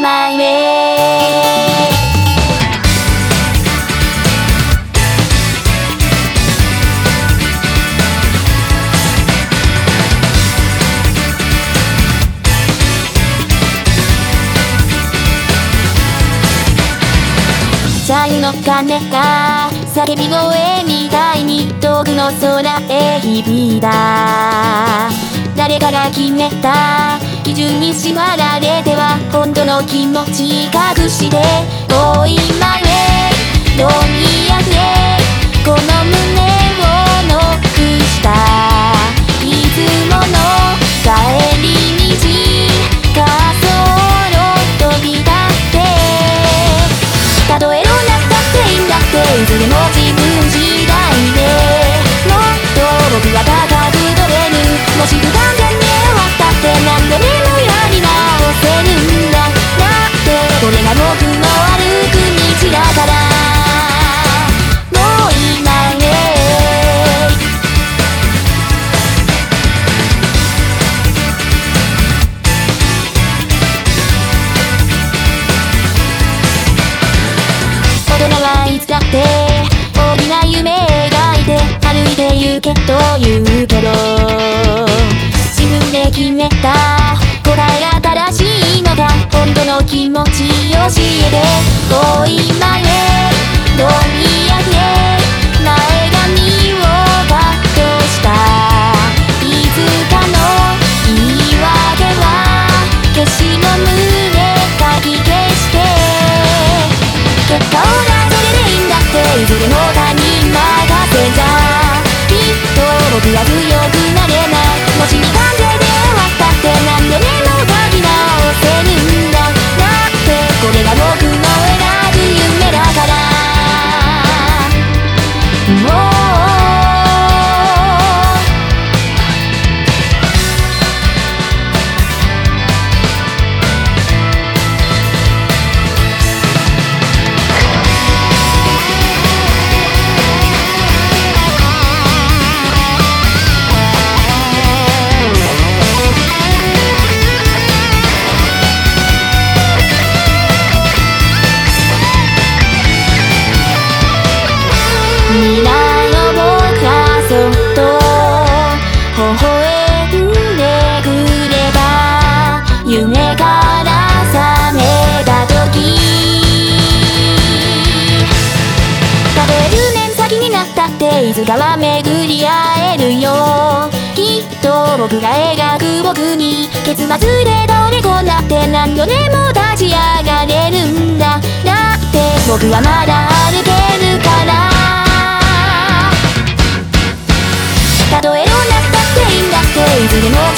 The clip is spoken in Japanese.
my way チャイの鐘が叫び声みたいに遠くの空へ響いた。誰かが決めた？基準に縛られては本当の気持ち隠しておいまれどにあれこの胸をノックしたいつもの帰り道滑走路飛び立ってたとえどうなったっていいんだっていずれも自分て大きな夢描いて歩いて行けと言うけど自分で決めた答えが正しいのか本当の気持ち教えて恋もったっていつかは巡り会えるよ。きっと僕が描く僕に結末でどれこなって何度でも立ち上がれるんだ。だって僕はまだ歩けるからたとえどうなったっていいんだ。っていずれも